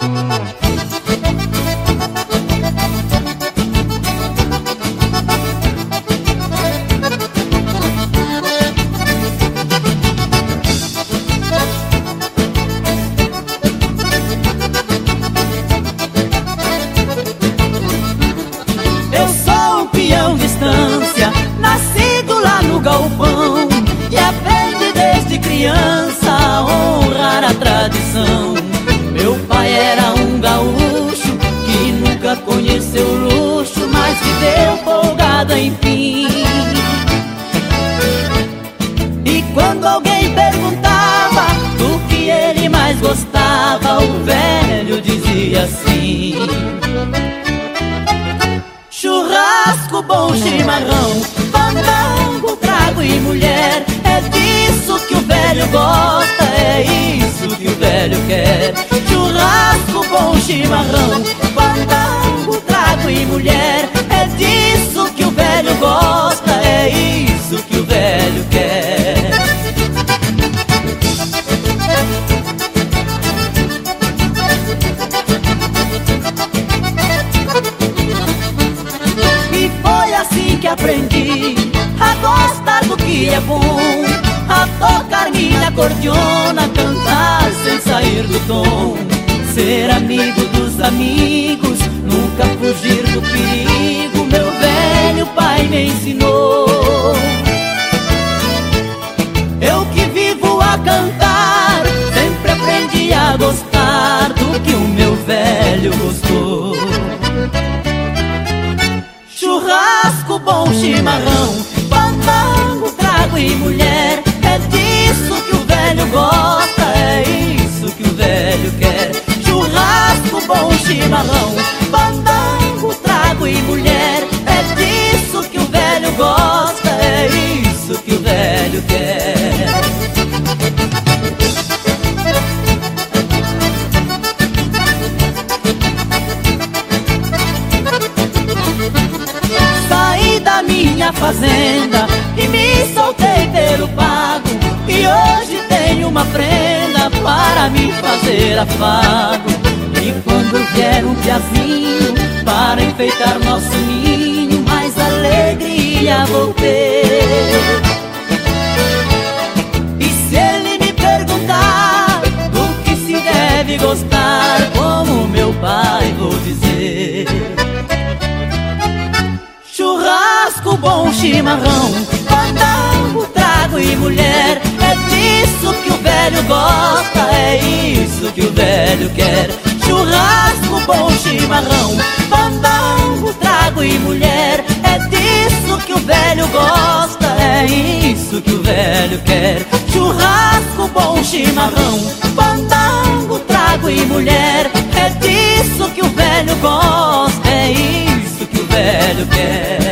Eu sou um peão de alguém perguntava do que ele mais gostava O velho dizia assim Churrasco, bom chimarrão, fandango, trago e mulher É disso que o velho gosta, é isso que o velho quer. Churrasco, bom chimarrão, aprendi a gostar do que é bom A tocar minha cordiona, cantar sem sair do tom. Ser amigo dos amigos, nunca fugir do perigo. Meu velho pai me ensinou minha fazenda. E me soltei pelo pago. E hoje tenho uma prenda para me fazer afago. E quando vier um piazinho para enfeitar nosso ninho Mais alegria vou ter. E se ele me perguntar o que se deve gostar Como meu pai vou dizer Churrasco, bom chimarrão, fandango, trago e mulher. É disso que o velho gosta, é isso que o velho quer. Churrasco, bom chimarrão, fandango, trago e mulher. É disso que o velho gosta, é isso que o velho quer. Churrasco, bom chimarrão, fandango, trago e mulher. É disso que o velho gosta, é isso que o velho quer